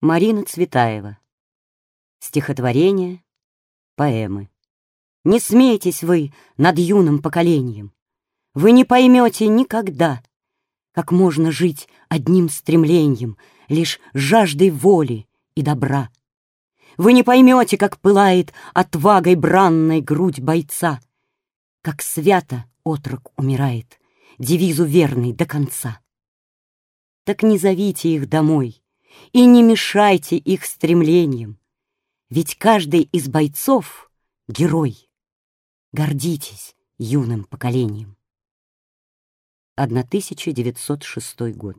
Марина Цветаева. Стихотворение, поэмы. Не смейтесь вы над юным поколением. Вы не поймете никогда, как можно жить одним стремлением, лишь жаждой воли и добра. Вы не поймете, как пылает отвагой бранной грудь бойца, как свято отрок умирает, девизу верный до конца. Так не зовите их домой, и не мешайте их стремлениям. Ведь каждый из бойцов — герой. Гордитесь юным поколением. 1906 год.